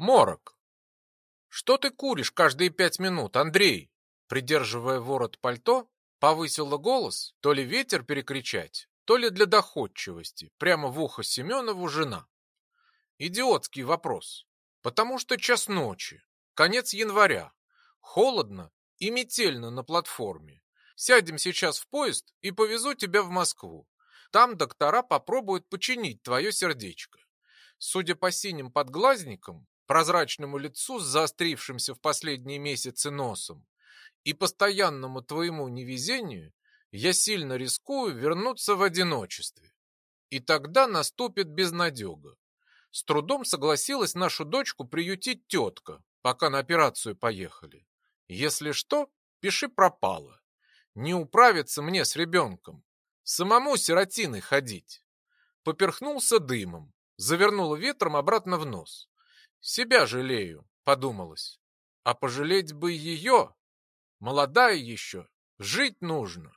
Морок. Что ты куришь каждые пять минут, Андрей? Придерживая ворот пальто, повысила голос, то ли ветер перекричать, то ли для доходчивости, прямо в ухо Семенову жена. Идиотский вопрос. Потому что час ночи, конец января, холодно и метельно на платформе. Сядем сейчас в поезд и повезу тебя в Москву. Там доктора попробуют починить твое сердечко. Судя по синим подглазникам, прозрачному лицу с заострившимся в последние месяцы носом и постоянному твоему невезению, я сильно рискую вернуться в одиночестве. И тогда наступит безнадега. С трудом согласилась нашу дочку приютить тетка, пока на операцию поехали. Если что, пиши пропало. Не управиться мне с ребенком. Самому сиротиной ходить. Поперхнулся дымом, завернула ветром обратно в нос. Себя жалею, подумалось. А пожалеть бы ее. Молодая еще, жить нужно.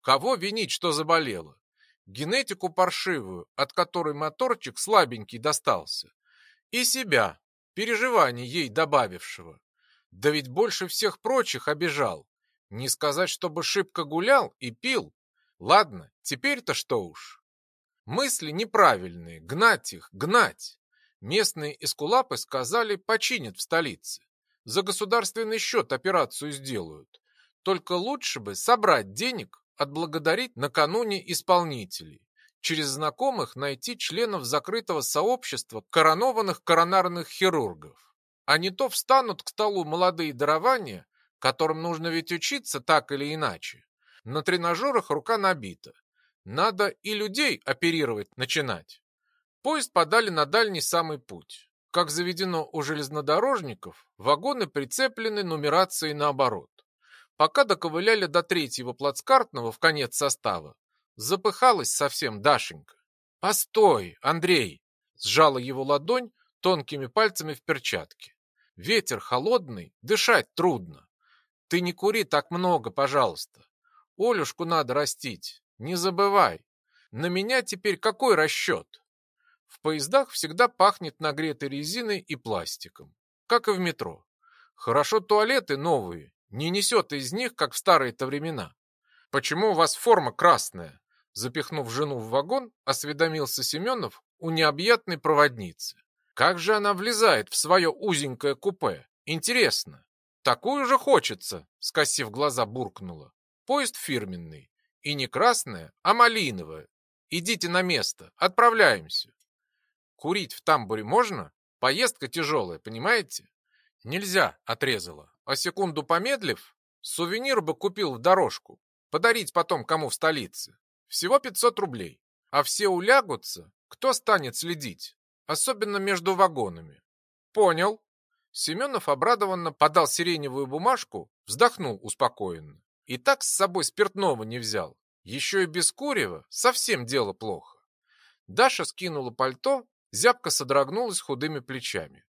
Кого винить, что заболела? Генетику паршивую, от которой моторчик слабенький достался. И себя, переживаний ей добавившего. Да ведь больше всех прочих обижал. Не сказать, чтобы шибко гулял и пил. Ладно, теперь-то что уж. Мысли неправильные, гнать их, гнать. Местные эскулапы сказали, починят в столице. За государственный счет операцию сделают. Только лучше бы собрать денег, отблагодарить накануне исполнителей. Через знакомых найти членов закрытого сообщества коронованных коронарных хирургов. А не то встанут к столу молодые дарования, которым нужно ведь учиться так или иначе. На тренажерах рука набита. Надо и людей оперировать начинать. Поезд подали на дальний самый путь. Как заведено у железнодорожников, вагоны прицеплены нумерацией наоборот. Пока доковыляли до третьего плацкартного в конец состава, запыхалась совсем Дашенька. «Постой, Андрей!» — сжала его ладонь тонкими пальцами в перчатке. «Ветер холодный, дышать трудно. Ты не кури так много, пожалуйста. Олюшку надо растить, не забывай. На меня теперь какой расчет?» В поездах всегда пахнет нагретой резиной и пластиком, как и в метро. Хорошо туалеты новые, не несет из них, как в старые-то времена. Почему у вас форма красная? Запихнув жену в вагон, осведомился Семенов у необъятной проводницы. Как же она влезает в свое узенькое купе? Интересно. Такую же хочется, скосив глаза, буркнула. Поезд фирменный. И не красная, а малиновая. Идите на место, отправляемся. Курить в тамбуре можно? Поездка тяжелая, понимаете? Нельзя, отрезала. А секунду помедлив, сувенир бы купил в дорожку. Подарить потом кому в столице. Всего 500 рублей. А все улягутся, кто станет следить? Особенно между вагонами. Понял. Семенов обрадованно подал сиреневую бумажку, вздохнул успокоенно. И так с собой спиртного не взял. Еще и без курева совсем дело плохо. Даша скинула пальто Зябка содрогнулась худыми плечами.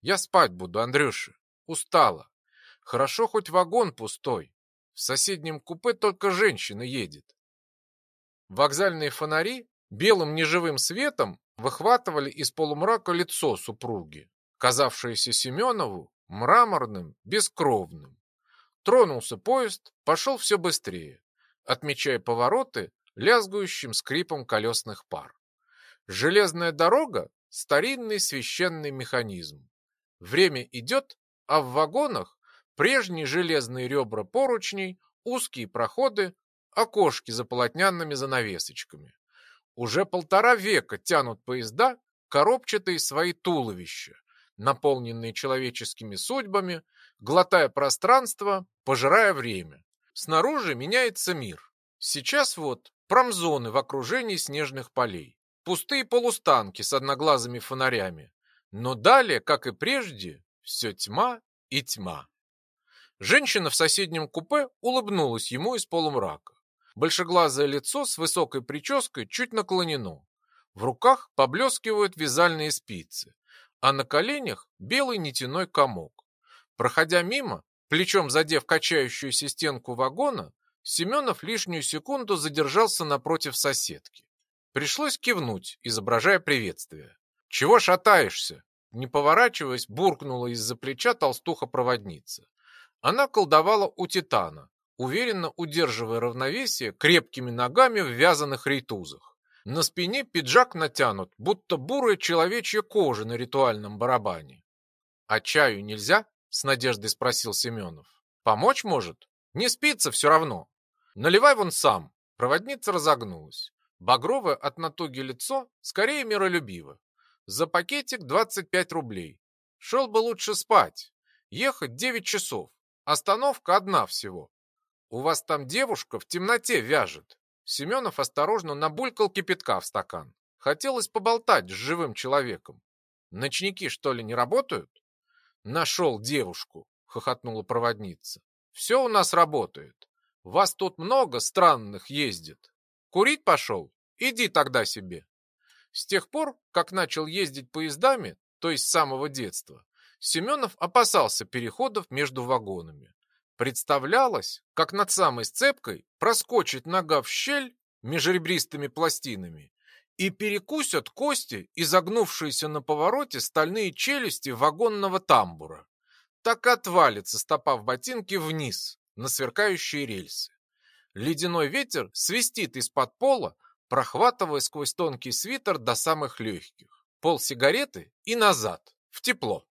«Я спать буду, Андрюша. Устала. Хорошо, хоть вагон пустой. В соседнем купе только женщина едет». Вокзальные фонари белым неживым светом выхватывали из полумрака лицо супруги, казавшееся Семенову мраморным, бескровным. Тронулся поезд, пошел все быстрее, отмечая повороты лязгающим скрипом колесных пар. Железная дорога – старинный священный механизм. Время идет, а в вагонах прежние железные ребра поручней, узкие проходы, окошки за полотняными занавесочками. Уже полтора века тянут поезда коробчатые свои туловища, наполненные человеческими судьбами, глотая пространство, пожирая время. Снаружи меняется мир. Сейчас вот промзоны в окружении снежных полей пустые полустанки с одноглазыми фонарями. Но далее, как и прежде, все тьма и тьма. Женщина в соседнем купе улыбнулась ему из полумрака. Большеглазое лицо с высокой прической чуть наклонено. В руках поблескивают вязальные спицы, а на коленях белый нитяной комок. Проходя мимо, плечом задев качающуюся стенку вагона, Семенов лишнюю секунду задержался напротив соседки. Пришлось кивнуть, изображая приветствие. «Чего шатаешься?» Не поворачиваясь, буркнула из-за плеча толстуха-проводница. Она колдовала у Титана, уверенно удерживая равновесие крепкими ногами в вязаных рейтузах. На спине пиджак натянут, будто бурая человечья кожа на ритуальном барабане. «А чаю нельзя?» — с надеждой спросил Семенов. «Помочь может? Не спится все равно. Наливай вон сам». Проводница разогнулась. Багровое от натуги лицо скорее миролюбиво. За пакетик 25 рублей. Шел бы лучше спать. Ехать 9 часов. Остановка одна всего. У вас там девушка в темноте вяжет. Семенов осторожно набулькал кипятка в стакан. Хотелось поболтать с живым человеком. Ночники, что ли, не работают? Нашел девушку, хохотнула проводница. Все у нас работает. Вас тут много странных ездит. Курить пошел? Иди тогда себе. С тех пор, как начал ездить поездами, то есть с самого детства, Семенов опасался переходов между вагонами. Представлялось, как над самой сцепкой проскочит нога в щель межребристыми пластинами и перекусят кости, изогнувшиеся на повороте стальные челюсти вагонного тамбура. Так и отвалится стопа в ботинке вниз, на сверкающие рельсы. Ледяной ветер свистит из-под пола, прохватывая сквозь тонкий свитер до самых легких. Пол сигареты и назад, в тепло.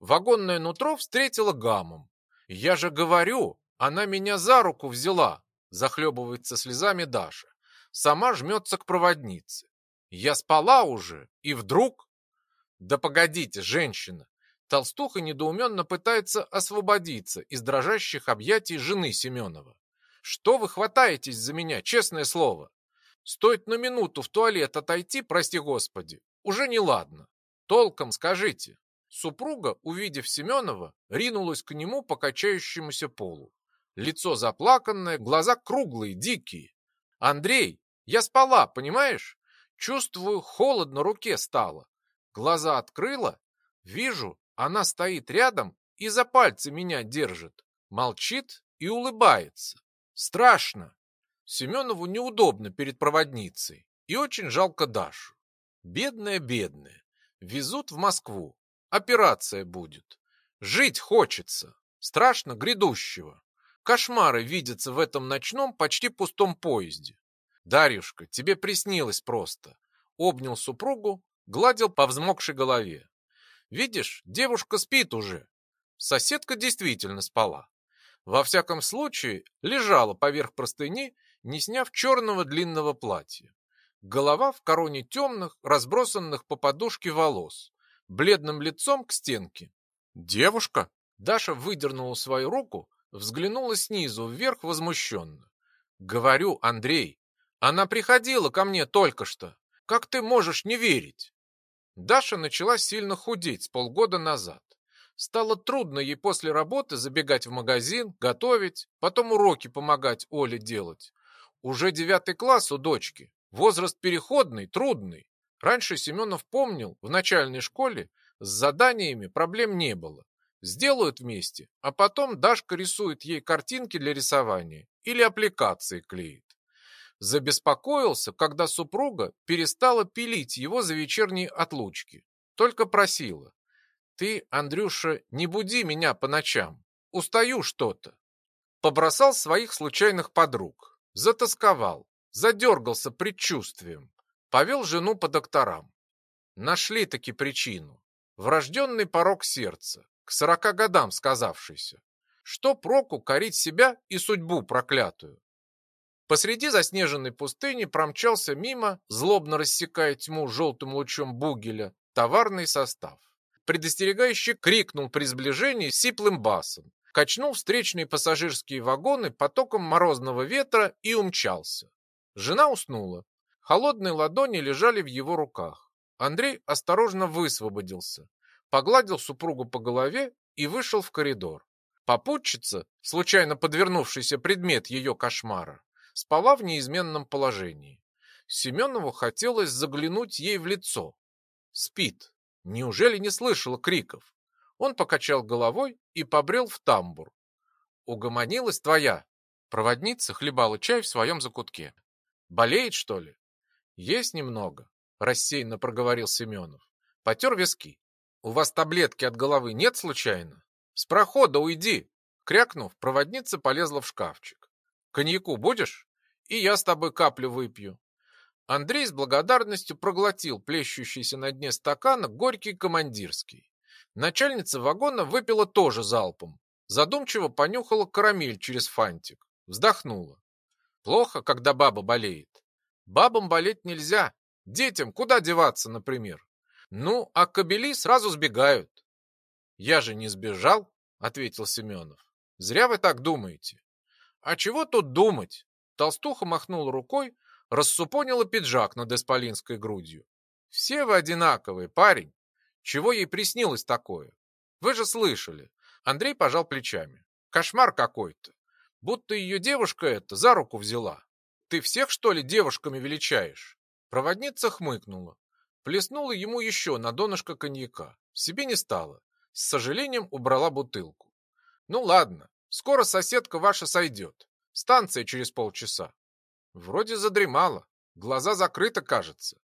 Вагонное нутро встретило гамом. «Я же говорю, она меня за руку взяла!» Захлебывается слезами Даша. Сама жмется к проводнице. «Я спала уже, и вдруг...» «Да погодите, женщина!» Толстуха недоуменно пытается освободиться из дрожащих объятий жены Семенова. «Что вы хватаетесь за меня, честное слово? Стоит на минуту в туалет отойти, прости господи, уже не ладно. Толком скажите. Супруга, увидев Семенова, ринулась к нему по качающемуся полу. Лицо заплаканное, глаза круглые, дикие. «Андрей, я спала, понимаешь? Чувствую, холодно руке стало. Глаза открыла, вижу, она стоит рядом и за пальцы меня держит. Молчит и улыбается. Страшно. Семенову неудобно перед проводницей и очень жалко Дашу. Бедная-бедная. Везут в Москву. Операция будет. Жить хочется. Страшно грядущего. Кошмары видятся в этом ночном, почти пустом поезде. Дарюшка, тебе приснилось просто. Обнял супругу, гладил по взмокшей голове. Видишь, девушка спит уже. Соседка действительно спала. Во всяком случае, лежала поверх простыни не сняв черного длинного платья. Голова в короне темных, разбросанных по подушке волос, бледным лицом к стенке. «Девушка?» Даша выдернула свою руку, взглянула снизу вверх возмущенно. «Говорю, Андрей, она приходила ко мне только что. Как ты можешь не верить?» Даша начала сильно худеть с полгода назад. Стало трудно ей после работы забегать в магазин, готовить, потом уроки помогать Оле делать. Уже девятый класс у дочки. Возраст переходный, трудный. Раньше Семенов помнил, в начальной школе с заданиями проблем не было. Сделают вместе, а потом Дашка рисует ей картинки для рисования или аппликации клеит. Забеспокоился, когда супруга перестала пилить его за вечерние отлучки. Только просила. «Ты, Андрюша, не буди меня по ночам. Устаю что-то». Побросал своих случайных подруг Затасковал, задергался предчувствием, повел жену по докторам. Нашли таки причину. Врожденный порог сердца, к сорока годам сказавшийся. Что проку корить себя и судьбу проклятую? Посреди заснеженной пустыни промчался мимо, злобно рассекая тьму желтым лучом бугеля, товарный состав. Предостерегающий крикнул при сближении сиплым басом, качнул встречные пассажирские вагоны потоком морозного ветра и умчался. Жена уснула. Холодные ладони лежали в его руках. Андрей осторожно высвободился, погладил супругу по голове и вышел в коридор. Попутчица, случайно подвернувшийся предмет ее кошмара, спала в неизменном положении. Семенову хотелось заглянуть ей в лицо. Спит. Неужели не слышала криков? Он покачал головой и побрел в тамбур. Угомонилась твоя. Проводница хлебала чай в своем закутке. Болеет, что ли? Есть немного, рассеянно проговорил Семенов. Потер виски. У вас таблетки от головы нет случайно? С прохода уйди. Крякнув, проводница полезла в шкафчик. Коньяку будешь? И я с тобой каплю выпью. Андрей с благодарностью проглотил плещущийся на дне стакана горький командирский. Начальница вагона выпила тоже залпом. Задумчиво понюхала карамель через фантик. Вздохнула. Плохо, когда баба болеет. Бабам болеть нельзя. Детям куда деваться, например? Ну, а кобели сразу сбегают. Я же не сбежал, ответил Семенов. Зря вы так думаете. А чего тут думать? Толстуха махнула рукой, рассупонила пиджак над исполинской грудью. Все вы одинаковые, парень. Чего ей приснилось такое? Вы же слышали. Андрей пожал плечами. Кошмар какой-то. Будто ее девушка эта за руку взяла. Ты всех, что ли, девушками величаешь? Проводница хмыкнула. Плеснула ему еще на донышко коньяка. Себе не стало. С сожалением убрала бутылку. Ну ладно, скоро соседка ваша сойдет. Станция через полчаса. Вроде задремала. Глаза закрыты, кажется.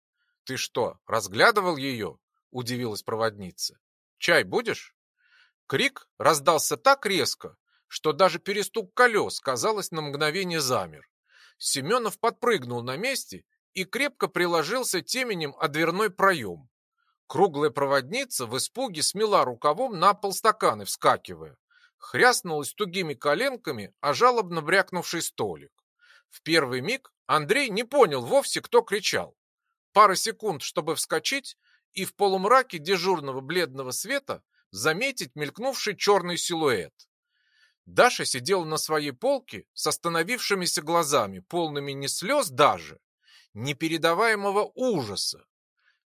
Ты что, разглядывал ее? Удивилась проводница. Чай будешь? Крик раздался так резко, что даже перестук колес, казалось, на мгновение замер. Семенов подпрыгнул на месте и крепко приложился теменем о дверной проем. Круглая проводница в испуге смела рукавом на пол стаканы, вскакивая. Хряснулась тугими коленками, а жалобно брякнувший столик. В первый миг Андрей не понял вовсе, кто кричал. Пара секунд, чтобы вскочить, и в полумраке дежурного бледного света заметить мелькнувший черный силуэт. Даша сидела на своей полке с остановившимися глазами, полными не слез даже, непередаваемого ужаса.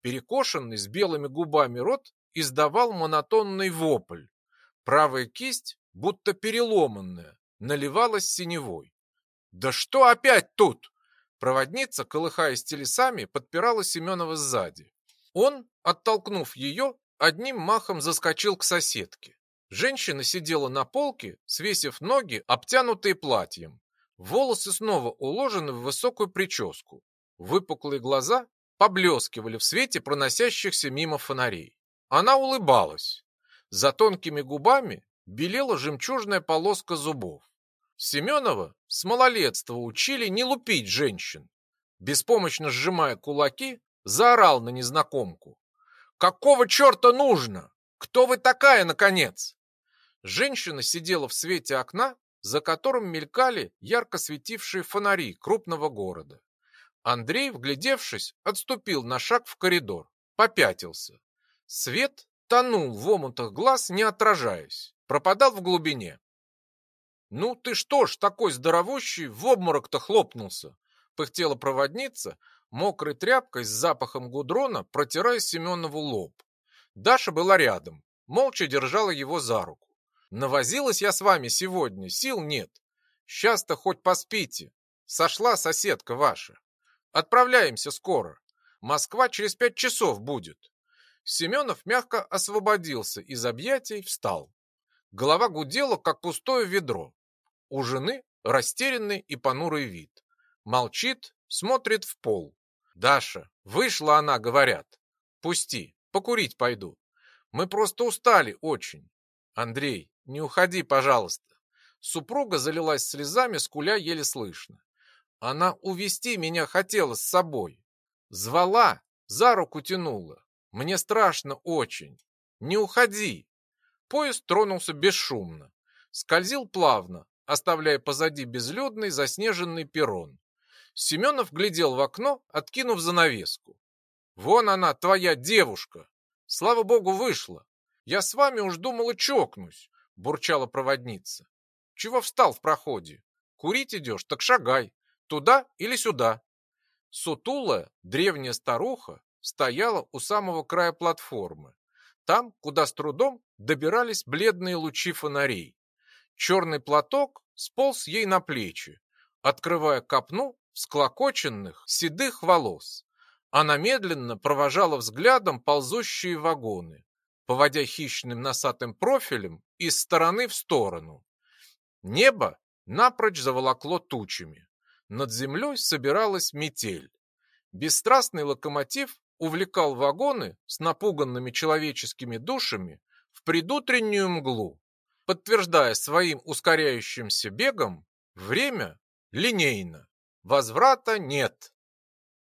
Перекошенный с белыми губами рот издавал монотонный вопль. Правая кисть, будто переломанная, наливалась синевой. «Да что опять тут?» Проводница, колыхаясь телесами, подпирала Семенова сзади. Он, оттолкнув ее, одним махом заскочил к соседке. Женщина сидела на полке, свесив ноги, обтянутые платьем. Волосы снова уложены в высокую прическу. Выпуклые глаза поблескивали в свете проносящихся мимо фонарей. Она улыбалась. За тонкими губами белела жемчужная полоска зубов. Семенова с малолетства учили не лупить женщин. Беспомощно сжимая кулаки, заорал на незнакомку. «Какого черта нужно? Кто вы такая, наконец?» Женщина сидела в свете окна, за которым мелькали ярко светившие фонари крупного города. Андрей, вглядевшись, отступил на шаг в коридор, попятился. Свет тонул в омутах глаз, не отражаясь, пропадал в глубине. «Ну ты что ж такой здоровущий в обморок-то хлопнулся?» пыхтела проводница, мокрой тряпкой с запахом гудрона протирая Семенову лоб. Даша была рядом, молча держала его за руку. «Навозилась я с вами сегодня, сил нет. Сейчас-то хоть поспите. Сошла соседка ваша. Отправляемся скоро. Москва через пять часов будет». Семенов мягко освободился из объятий, встал. Голова гудела, как пустое ведро. У жены растерянный и понурый вид. Молчит, смотрит в пол. «Даша, вышла она, говорят. Пусти, покурить пойду. Мы просто устали очень. Андрей, не уходи, пожалуйста». Супруга залилась слезами, скуля еле слышно. Она увести меня хотела с собой. Звала, за руку тянула. Мне страшно очень. Не уходи. Поезд тронулся бесшумно. Скользил плавно, оставляя позади безлюдный заснеженный перрон. Семенов глядел в окно, откинув занавеску. «Вон она, твоя девушка! Слава богу, вышла! Я с вами уж думала чокнусь!» — бурчала проводница. «Чего встал в проходе? Курить идешь, так шагай. Туда или сюда?» Сутулая, древняя старуха стояла у самого края платформы. Там, куда с трудом добирались бледные лучи фонарей. Черный платок сполз ей на плечи, открывая копну всклокоченных седых волос. Она медленно провожала взглядом ползущие вагоны, поводя хищным носатым профилем из стороны в сторону. Небо напрочь заволокло тучами. Над землей собиралась метель. Бесстрастный локомотив увлекал вагоны с напуганными человеческими душами в предутреннюю мглу, подтверждая своим ускоряющимся бегом время линейно. Возврата нет.